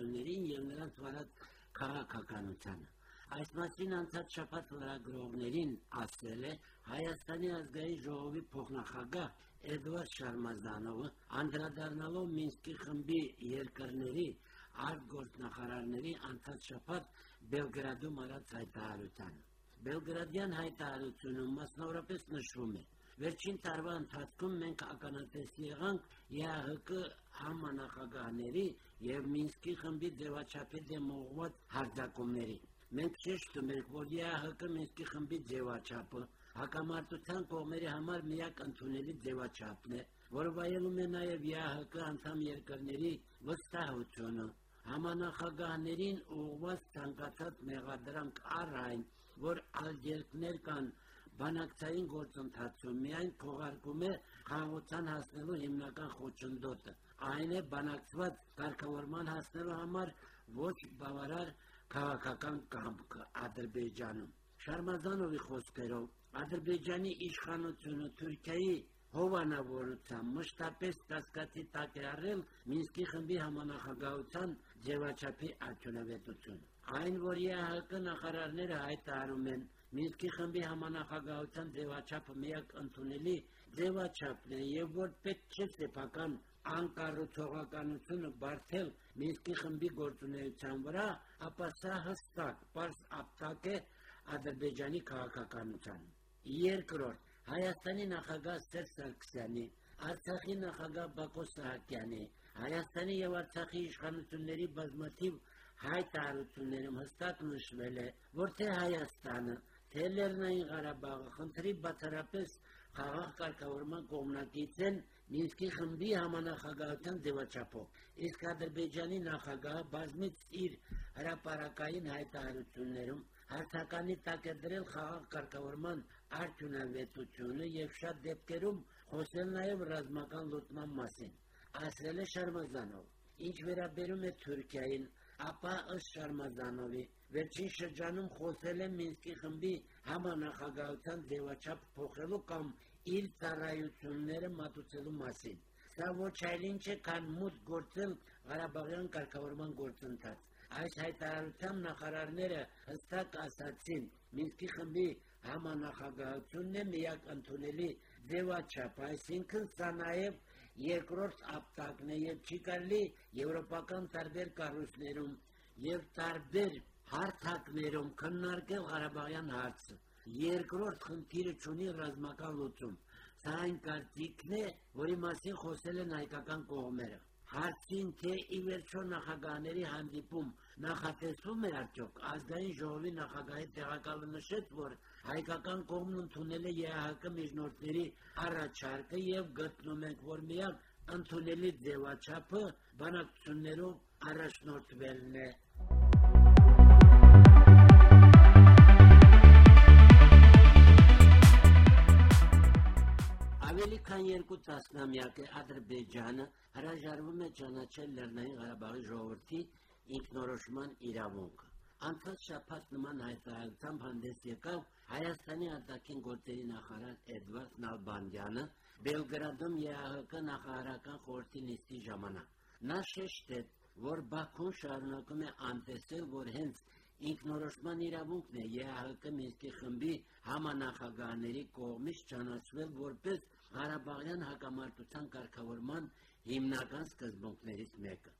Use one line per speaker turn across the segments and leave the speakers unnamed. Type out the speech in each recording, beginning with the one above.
իշխանություններին եւ նրանց վարած քաղաքականությանը։ Այս մասին անցած շաբաթ լրագրողներին ասել է Հայաստանի ազգային ժողովի փոխնախագահ Էդվարդ Շարմազանովը, անդրադառնալով Մինսկի խմբի երկրների արտգործնախարարների անցած շաբաթ Բելգրադում արած հայտարարությանը։ Բելգրադյան հայտարարությունում մասնավորապես նշվում է. Վերջին տարվա ընթացքում մենք ականատես եղանք ԵԱՀԿ համանախագահների եւ Մինսկի խմբի ձևաչափի դեմ ուղղված հարձակումների։ Մենք ճշտում ենք, որ ԵԱՀԿ Մինսկի խմբի ձևաչափը հակամարտության կողմերի համար միակ ընդունելի ձևաչափն է, որը վայելում է նաև ԵԱՀԿ անդամ երկրների վստահությունը համանախագահներին ուղղված ցանկացած մեղադրանք առ այն, որ ալգերքներ կան բանակցային գործընթացում միայն փողարկում է խաղաղության հասնելու հիմնական խոչընդոտը։ Այն է բանակցված կարգավորման հասնելու համար ոչ բավարար քաղաքական կամքը Ադրբեջանում։ Շարմազանովի խոսքերով Ադրբեջանի իշխանությունը Թուրքիայի հովանավորությամբ մշտապես կասկածի տակ է առել Մինսկի խմբի համանախագահության ձևաչափի արդյունավետությունը։ Այն, որ ԵԱՀԿ նախարարները հայտարարում են Մինսկի խմբի համանախագահության ձևաչափը միակ ընդունելի ձևաչափն է եւ որ պետք չէ սեփական անկառուցողականությունը բարթել Մինսկի խմբի գործունեության վրա, ապա սա հստակ པարզ ապտակ է Ադրբեջանի քաղաքականության։ Երկրորդ Հայաստանի նախագահ Սերժ Սարգսյանի, Արցախի նախագահ Բակո Սահակյանի, Հայաստանի եւ Արցախի իշխանությունների բազմաթիվ հայտարարություններում հստակ նշվել է, որ թե Հայաստանը, թե Լեռնային Ղարաբաղը խնդրի բացառապես խաղաղ կարգավորման կողմնակից են Մինսկի խմբի համանախագահության ձևաչափով։ Իսկ Ադրբեջանի նախագահը բազմից իր հրապարակային հայտարարություններում հարցականի տակ է դրել խաղաղ կարգավորման արդյունավետությունը եւ շատ դեպքերում խոսել նաեւ ռազմական լուծման մասին։ Ասել է Շարմազանով։ Ինչ վերաբերում է Թուրքիային, ապա ըստ Շարմազանովի վերջին շրջանում խոսել է Մինսկի խմբի համանախագահության ձևաչափ փոխելու կամ իր ծառայությունները մատուցելու մասին։ Սա ոչ այլ ինչ է, քան մուտք գործել Ղարաբաղյան կարգավորման գործընթաց։ Այս հայտարարությամբ նախարարները հստակ ասացին, Մինսկի խմբի համանախագահությունն է միակ ընդունելի ձևաչափ, այսինքն սա նաև երկրորդ ապտակն է եւ չի կարելի եվրոպական տարբեր կառույցներում եւ տարբեր հարթակներում քննարկել Ղարաբաղյան հարցը։ Երկրորդ խնդիրը ունի ռազմական լուծում։ Սա այն կարծիքն է, որի մասին խոսել են հայկական կողմերը հարցին թե ի վերջո նախագահների հանդիպում նախատեսվում է արդյոք ազգային ժողովի նախագահի տեղակալը նշեց, որ հայկական կողմն ընդունել է ԵԱՀԿ միջնորդների առաջարկը եւ գտնում ենք, որ միակ ընդունելի ձևաչափը բանակցություններով առաջնորդվելն է։ Ավելի քան երկու տասնամյակ է Ադրբեջանը հրաժարվում է ճանաչել Լեռնային Ղարաբաղի ժողովրդի ինքնորոշման իրավունքը։ Անցած շաբաթ նման հայտարարությամբ հանդես եկավ Հայաստանի արտաքին գործերի նախարար Էդվարդ Նալբանդյանը Բելգրադում ԵԱՀԿ նախարարական խորհրդի նիստի ժամանակ։ Նա շեշտեց, որ Բաքուն շարունակում է անտեսել, որ հենց ինքնորոշման իրավունքն է ԵԱՀԿ Մինսկի խմբի համանախագահների կողմից ճանաչվել որպես Ղարաբաղյան հակամարտության կարգավորման հիմնական սկզբունքներից մեկը։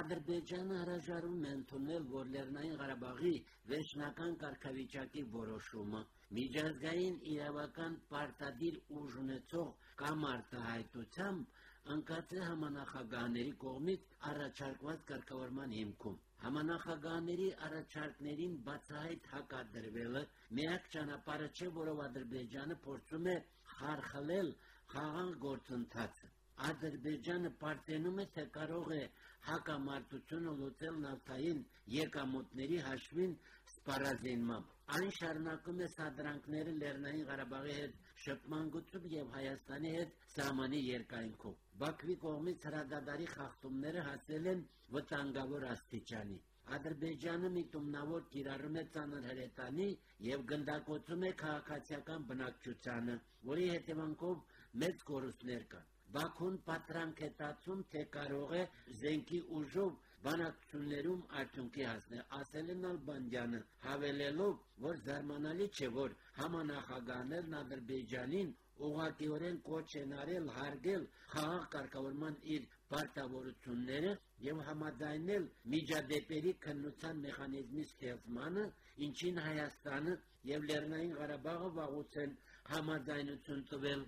Ադրբեջանը հրաժարվում է ընդունել, որ Լեռնային Ղարաբաղի վերջնական կարգավիճակի որոշումը միջազգային իրավական պարտադիր ուժ ունեցող կամ արտահայտությամբ ընկած է համանախագահների կողմից առաջարկված կարգավորման հիմքում։ Համանախագահների առաջարկներին բացահայտ հակադրվելը միակ ճանապարհը չէ, որով Ադրբեջանը փորձում է խարխլել խաղաղ գործընթացը։ Ադրբեջանը պարտենում է, թե կարող է հակամարտությունը լուծել նավթային եկամուտների հաշվին սպառազինմամբ։ Այն շարունակում է սադրանքները Լեռնային Ղարաբաղի հետ շփման գծում եւ Հայաստանի հետ սահմանի երկայնքով։ Բաքվի կողմից հրադադարի խախտումները հասել են վտանգավոր աստիճանի։ Ադրբեջանը միտումնավոր կիրառում է ցաներ հրետանի եւ գնդակոծում է քաղաքացիական բնակչությանը, որի հետևանքով մեծ կորուստներ կան։ Բաքուն պատրանք է տածում, թե կարող է զենքի ուժով բանակցություններում արդյունքի հասնել։ Ասել են Ալբանդյանը, հավելելով, որ զարմանալի չէ, որ համանախագահներն Ադրբեջանին ուղղակիորեն կոչ են արել հարգել խաղաղ կարգավորման իր պարտավորությունները եւ համաձայնել միջադեպերի քննության մեխանիզմի ստեղծմանը, ինչին Հայաստանը եւ Լեռնային Ղարաբաղը վաղուց են համաձայնություն տվել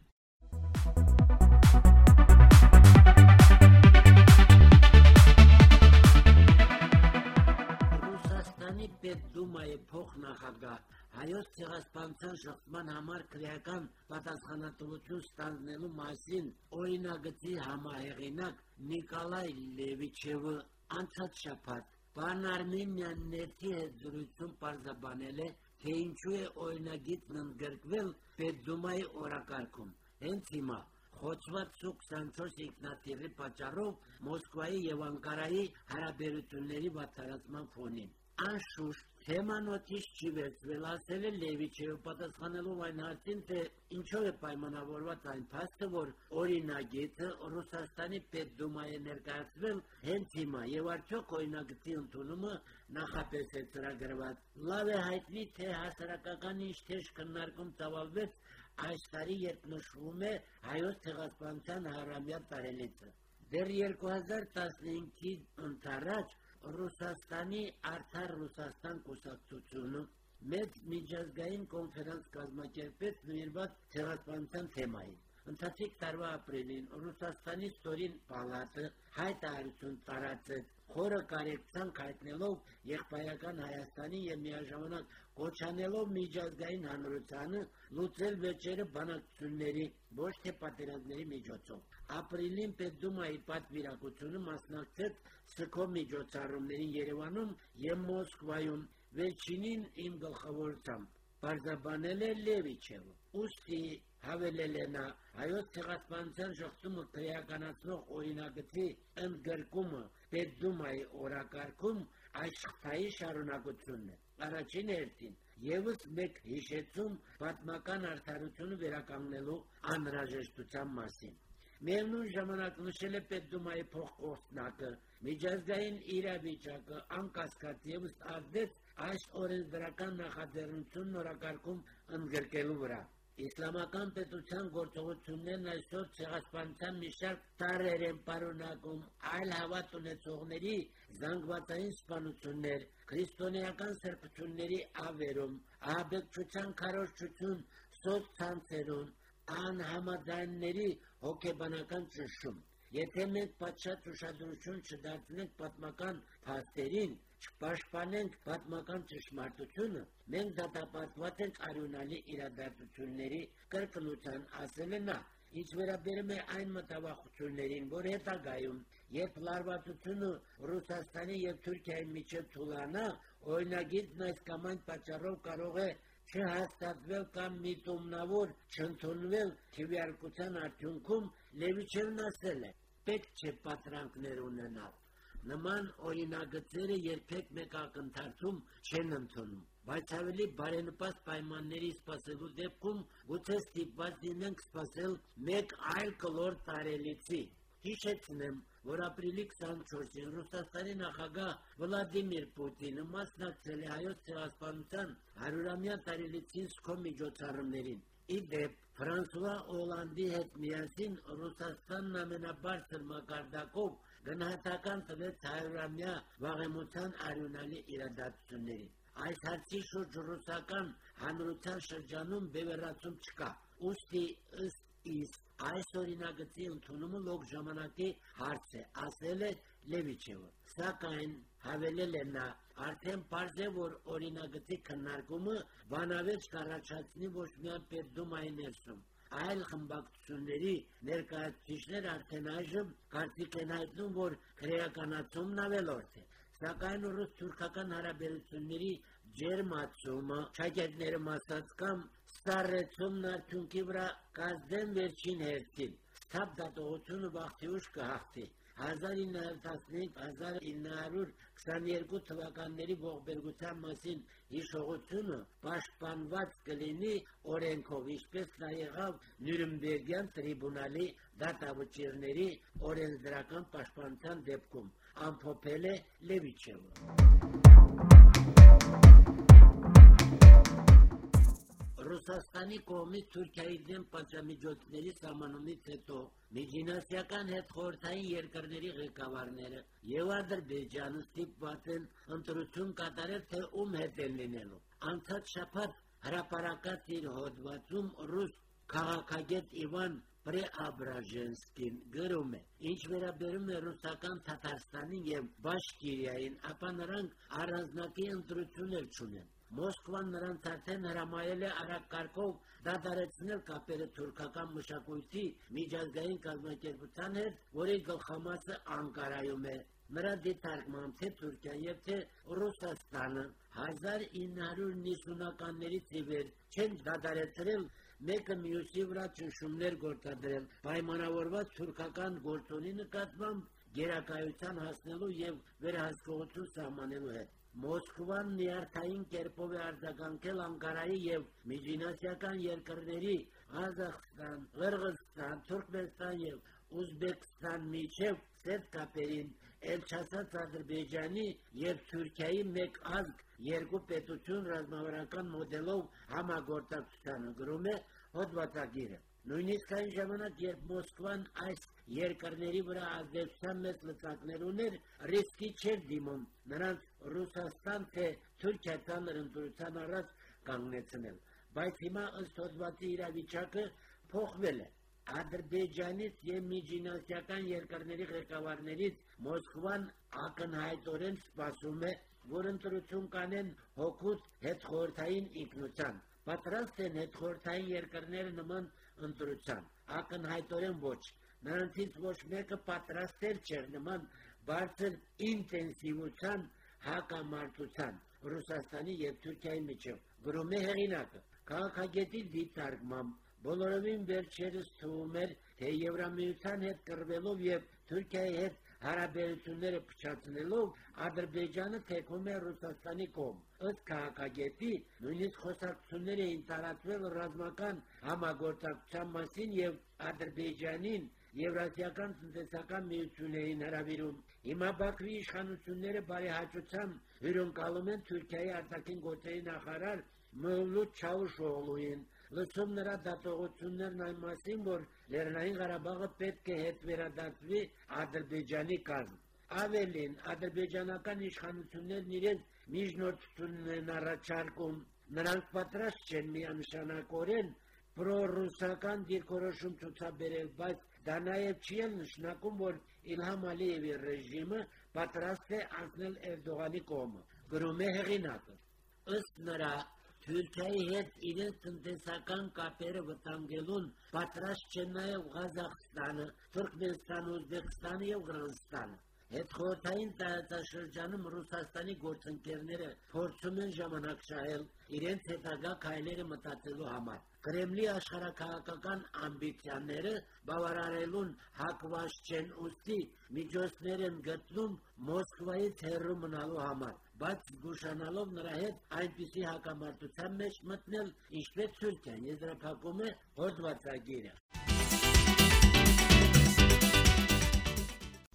Ռուսաստանի Պետդումայի փոխնախագահ հայոց ցեղասպանության շփման համար քրեական պատասխանատվություն ստանձնելու մասին օրինագծի համահեղինակ Նիկոլայ Լևիչևը անցած շաբաթ Պարն Արմենիան ներքի հետ զրույցում պարզաբանել է, թե ինչու է օրինագիծն ընդգրկվել Պետդումայի օրակարգում։ Հենց հիմա խոցված Սու-24 ինքնաթիռի պատճառով Մոսկվայի եւ Անկարայի հարաբերությունների վատթարացման ֆոնին։ Անշուշտ թեման օթիշ չի վերցվել, ասել է Լևիչևը պատասխանելով այն հարցին, թե ինչով է պայմանավորված այն փաստը, որ օրինագիծը Ռուսաստանի Պետդումայի ներկայացվել հենց հիմա եւ արդյոք օրինագծի ընդունումը նախապես է ծրագրված։ Լավ է հայտնի, թե հասարակական ինչ թեժ քննարկում ծավալվեց այս տարի, երբ նշվում է հայոց ցեղասպանության հարամյա տարելիցը։ Դեռ 2015-ի ընթരാճ Ռուսաստանի արդար Ռուսաստան կուսակցությունը մեծ միջազգային կոնֆերանս կազմակերպեց նվիրված ցեղասպանության թեմային։ Ընթացիկ տարվա ապրիլին Ռուսաստանի ստորին պալատը հայտարարություն տարածեց խորը կարեկցանք հայտնելով եղբայրական Հայաստանի եւ միաժամանակ կոչանելով միջազգային հանրությանը լուծել վեճերը բանակցությունների ոչ թե պատերազմների միջոցով։ Ապրիլին Պետդումայի պատվիրակությունը մասնակցեց ՍԿՕ միջոցառումներին Երևանում եւ Մոսկվայում, վերջինին իմ գլխավորությամբ Պարզաբանել է Լևիչևը։ Ոստի հավելել է նա հայոց ցեղասպանության շղթումը քրեականացնող օրինագծի ընդգրկումը Պետդումայի օրակարգում այս շղթայի շարունակությունն է։ Առաջին հերթին Եվս մեկ հիշեցում պատմական արդարությունը վերականգնելու անհրաժեշտության մասին։ Միևնույն ժամանակ նշել է Պետդումայի փոխկորտնակը, միջազգային իրավիճակը անկասկած եւս արդեց այս օրենսդրական նախաձեռնությունն օրակարգում ընդգրկելու վրա։ Իսլամական պետության գործողություններն այսօր ցեղասպանության մի շարք տարեր են պարունակում այլ հավատ ունեցողների զանգվածային սպանություններ, քրիստոնեական սրբությունների ավերում, ահաբեկչության քարոշչություն սոցցանցերում, անհամաձայնների հոգեբանական ճնշում։ Եթե մենք պատշաճ ուշադրություն չդարձնենք պատմական փաստերին, չպաշտպանենք պատմական ճշմարտությունը, մենք դատապարտված ենք արյունալի իրադարձությունների կրկնության, ասել է նա։ Ինչ վերաբերում է այն մտավախություններին, որ հետագայում, երբ լարվածությունը Ռուսաստանի եւ Թուրքիայի միջև թուլանա, օրինագիծն այս կամ այն պատճառով կարող է չհաստատվել կամ միտումնավոր չընդունվել քվեարկության արդյունքում Լևիչևն ասել է. պետք չէ պատրանքներ ունենալ Նման օրինագծերը երբեք մեկ ակնթարթում չեն ընդունում, բայց ավելի բարենպաստ պայմանների սպասելու դեպքում գուցե ստիպված լինենք սպասել մեկ այլ կլոր տարելիցի։ Հիշեցնեմ, որ ապրիլի 24-ին Ռուսաստանի նախագահ Վլադիմիր Պուտինը մասնակցել է հայոց ցեղասպանության 100-ամյա տարելիցին սկո միջոցառումներին։ Ի դեպ, Ֆրանսուଆ Օլանդի հետ միասին Ռուսաստանն ամենաբարձր մակարդակով գնահատական տվեց հայրամյա վաղեմության արյունալի իրադարձությունների։ Այս հարցի շուրջ ռուսական հանրության շրջանում բևեռացում չկա։ Ոստի ըստ իս այս օրինագծի ընդունումը լոգ ժամանակի հարց է, ասել է Լևիչևը։ Սակայն հավելել է նա, արդեն պարզ է, որ օրինագծի քննարկումը բանավեճ կառաջացնի ոչ միայն Պետդումայի ներսում, այլ խմբակցությունների ներկայացուցիչներ արդեն այժմ կարծիք են հայտնում, որ քրեականացումն ավելորդ է։ Սակայն ռուս-թուրքական հարաբերությունների ջերմացումը, ճակերտները մասած կամ սարեցումն արդյունքի վրա կազդեն վերջին հերթին։ Սթափ դատողությունը վաղտի ուշ կհաղթի։ 1915-1922 թվականների ողբերգության մասին հիշողությունը պաշտպանված կլինի օրենքով, ինչպես նա եղավ Նյուրնբերգյան տրիբունալի դատավճիռների օրենսդրական պաշտպանության դեպքում, ամփոփել է Լևիչևը։ Ռուսաստանի կողմից Թուրքիայի դեմ պատժամիջոցների սահմանումից հետո միջինասիական հետ խորհրդային երկրների ղեկավարները եւ Ադրբեջանը ստիպված են ընտրություն կատարել, թե ում հետ են լինելու։ Անցած շաբաթ հրապարակած իր հոդվածում ռուս քաղաքագետ Իվան Պրեաբրաժենսկին գրում է. Ինչ վերաբերում է ռուսական Թաթարստանին եւ Բաշկիրիային, ապա նրանք առանձնակի ընտրություններ չունեն։ Մոսկվան նրանց արդեն հրամայել է արագ կարգով դադարեցնել կապերը թուրքական մշակույթի միջազգային կազմակերպության հետ, որի գլխամասը Անկարայում է։ Նրա դիտարկմամբ թե Թուրքիան եւ թե Ռուսաստանը 1990-ականներից ի վեր չեն դադարեցրել մեկը մյուսի վրա ճնշումներ գործադրել, պայմանավորված թուրքական գործոնի նկատմամբ գերակայության հասնելու եւ վերահսկողություն սահմանելու հետ։ Մոսկվան նյարդային կերպով է արձագանքել Անկարայի եւ միջինասիական երկրների Ղազախստան, Ղրղստան, Թուրքմենստան եւ Ուզբեկստան միջև ծեր կապերին, ել չասած Ադրբեջանի եւ Թուրքիայի մեկ ազգ երկու պետություն ռազմավարական մոդելով համագործակցությանը գրում է հոդվածագիրը։ Նույնիսկ այն ժամանակ, երբ Մոսկվան այս երկրների վրա ազդեցության մեծ լծակներ ուներ, ռիսկի չէր դիմում նրանց Ռուսաստան թե Թուրքիա ցաներ ընտրության առաջ կանգնեցնել։ Բայց հիմա ըստ հոդվածի իրավիճակը փոխվել է։ Ադրբեջանից եւ միջինասիական երկրների ղեկավարներից Մոսկվան ակնհայտորեն սպասում է, որ ընտրություն կանեն հոգուց հետ խորթային ինքնության։ Պատրաստ են հետ խորթային երկրները նման ընտրության։ Ակնհայտորեն ոչ։ Նրանցից ոչ մեկը պատրաստել չէր նման բարձր ինտենսիվության հակամարտության Ռուսաստանի եւ Թուրքիայի միջև։ Գրում է հեղինակը։ Քաղաքագետի դիտարկմամբ բոլորովին վերջերս թվում էր, թե Եվրամիության հետ կռվելով եւ Թուրքիայի հետ հարաբերությունները փչացնելով Ադրբեջանը թեքում է Ռուսաստանի կողմ։ Ըստ քաղաքագետի նույնիսկ խոսակցություններ էին տարածվել ռազմական համագործակցության մասին եւ Ադրբեջանին Եվրասիական տնտեսական միություններին հրավիրում։ Հիմա Բաքվի իշխանությունները բարեհաճությամբ հյուրընկալում են Թուրքիայի արտաքին գործերի նախարար Մևլութ Չավուշօղլուին լսում նրա դատողություններն այն մասին, որ Լեռնային Ղարաբաղը պետք է հետ վերադարձվի Ադրբեջանի կազմ։ Ավելին, ադրբեջանական իշխանություններն իրենց միջնորդությունն են առաջարկում։ Նրանք պատրաստ չեն միանշանակորեն պրոռուսական դիրքորոշում ցուցաբերել, բայց դա նաև չի նշանակում, որ Իլհամ Ալիևի ռեժիմը պատրաստ է անցնել Էրդողանի կողմը։ Գրում է հեղինակը։ Ըստ նրա Թուրքիայի հետ իրենց տնտեսական կապերը վտանգելուն պատրաստ չեն նաև Ղազախստանը, Թուրքմենստանը, Ուզբեկստանը եւ Կրղզստանը։ Հետխորհրդային տարածաշրջանում Ռուսաստանի գործընկերները փորձում են ժամանակ շահել իրենց հետագա քայլերը մտածելու համար։ Կրեմլի աշխարհակաղակական ամբիցիաները բավարարելուն հակված չեն ուստի միջոցներ են գտնում Մոսկվայից հեռու մնալու համար բայց զգուշանալով նրա հետ այնպիսի հակամարտության մեջ մտնել, ինչպես Թուրքիան եզրափակում է հոդվածագիրը։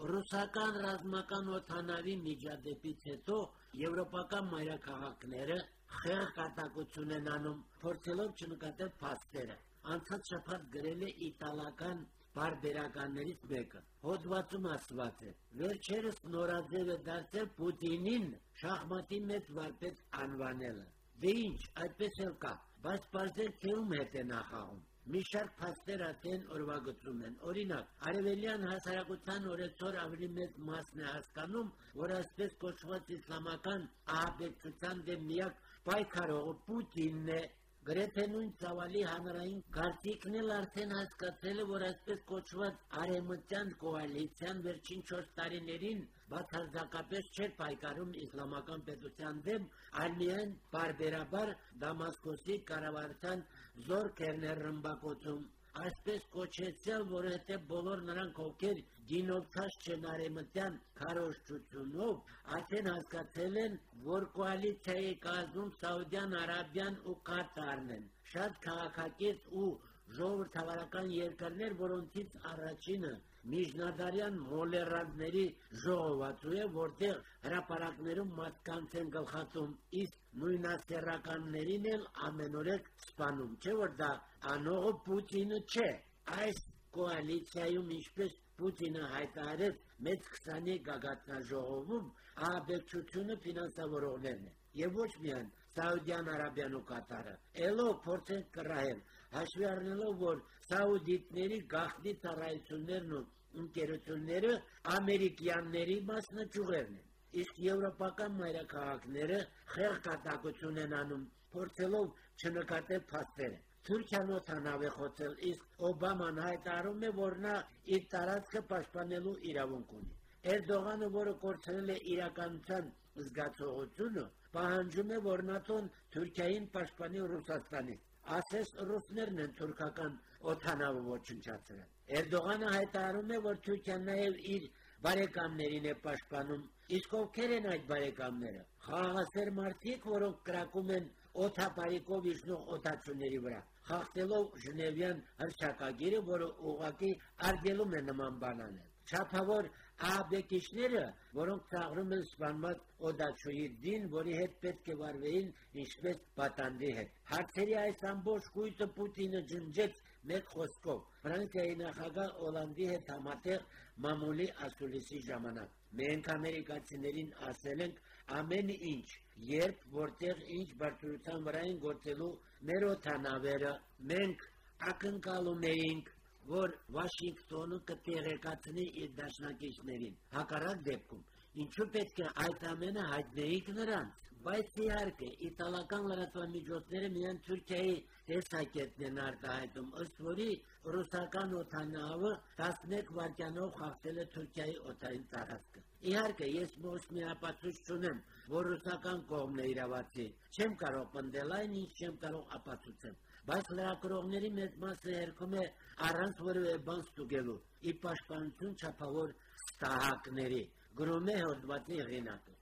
Ռուսական ռազմական օթանավի միջադեպից հետո եվրոպական մայրաքաղաքները խեղ կատակություն են անում, փորձելով չնկատել փաստերը։ Անցած շաբաթ գրել է իտալական բարբերականներից մեկը։ Հոդվածում ասված է. վերջերս նորաձև է դարձել Պուտինին շախմատի մեծ վարպետ անվանելը։ Դե ինչ, այդպես էլ կա, բայց բարձր թե ում հետ է նախաղում։ Մի շարք փաստեր արդեն օրվագծում են։ Օրինակ, արևելյան հասարակության օրեցօր ավելի մեծ մասն է հասկանում, որ այսպես կոչված իսլամական ահաբեկչության դեմ միակ պայքարողը Պուտինն է, Գրեթե նույն ծավալի հանրային կարծիքն էլ արդեն հասկացել է, որ այսպես կոչված արեմտյան կոալիցիան վերջին 4 տարիներին բացարձակապես չէր պայքարում իսլամական պետության դեմ, այլ միայն բարբերաբար Դամասկոսի կառավարության զորքերն էր ռմբակոծում։ այսպես կոչեցել, որովհետև բոլոր նրանք, ովքեր դինովցած չեն արեմտյան քարոշչությունով, արդեն հասկացել են, որ կոալիցիայի կազմում Սաուդյան Արաբիան ու Կատարն են։ Շատ քաղաքակիրթ ու ժողովրդավարական երկրներ, որոնցից առաջինը միջնադարյան մոլերանտների ժողովածու է, որտեղ հրապարակներում մարդկանց են գլխատում, իսկ նույնասեռականներին էլ ամենօրեկ սպանում, չէ՞ որ դա անողը Պուտինը չէ։ Այս կոալիցիայում ինչպես Պուտինը հայտարարեց մեծ 20-ի գագաթնաժողովում, ահաբեկչությունը ֆինանսավորողներն են։ Եվ ոչ միայն Սաուդյան Արաբիան ու Կատարը։ Էլո փորձեն կռահել, հաշվի առնելով, որ սաուդիտների գաղտնի ծառայություններն ու ընկերությունները ամերիկյանների մասնաճյուղերն են։ Իսկ եվրոպական մայրաքաղաքները խեղ կատակություն են անում, փորձելով չնկատել փաստերը։ Թուրքիան օթանավ է խոցել, իսկ Օբաման հայտարարում է, որ նա իր տարածքը պաշտպանելու իրավունք ունի։ Էրդողանը, որը կորցրել է իրականության զգացողությունը, պահանջում է, որ ՆԱՏՕ-ն Թուրքիային պաշտպանի Ռուսաստանից։ Ասես ռուսներն են թուրքական օթանավը ոչնչացրել։ Էրդողանը հայտարարում է, որ Թուրքիան նաև իր բարեկամներին է պաշտպանում։ Իսկ ովքեր են այդ բարեկամները։ Խաղաղասեր մարդիկ, որոնք կրակում են օթապարիկով իջնող օթացուների վրա, խախտելով Ժնևյան հրճակագիրը, որը ուղղակի արգելում է նման բան անել։ Չափավոր ահաբեկիչները, որոնք ծաղրում են սպանված օդաչուի դին, որի հետ պետք է վարվեին ինչպես պատանդի հետ։ Հարցերի այս ամբողջ կույտը Պուտինը ջնջեց մեկ խոսքով։ Ֆրանսիայի նախագահ Օլանդի հետ համատեղ մամուլի ասուլիսի ժամանակ։ Մենք ամերիկացիներին ասել ենք ամեն ինչ, երբ որտեղ ինչ բարձրության վրա են գործելու մեր օթանավերը, մենք ակնկալում էինք որ Վաշինգտոնը կտեղեկացնի իր դաշնակիցներին։ Հակառակ դեպքում ինչու պետք է այդ ամենը հայտնեիք նրանց։ Բայց իհարկե իտալական լրատվամիջոցները միայն Թուրքիայի տեսակետն են արտահայտում, ըստ որի ռուսական օթանավը 11 վայրկյանով խախտել է Թուրքիայի օթային տարածքը։ Իհարկե, ես ոչ մի ապացույց չունեմ, որ ռուսական կողմն է իրավացի։ Չեմ կարող պնդել այն, ինչ չեմ կարող ապացուցել բայց լրագրողների մեծ մասը երկում է առանց որևէ բան ստուգելու ի պաշտպանություն չափավոր ստահակների գրում է հոդվածի հեղինակը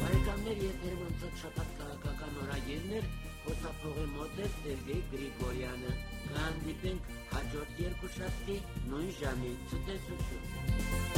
Բարեկամներ եթերում ընթաց շաբաթ քաղաքական օրագիրներ հոսափողի մոտ է Սերգեյ Գրիգորյանը հանդիպենք հաջորդ երկու շաբթի նույն ժամին ցտեսություն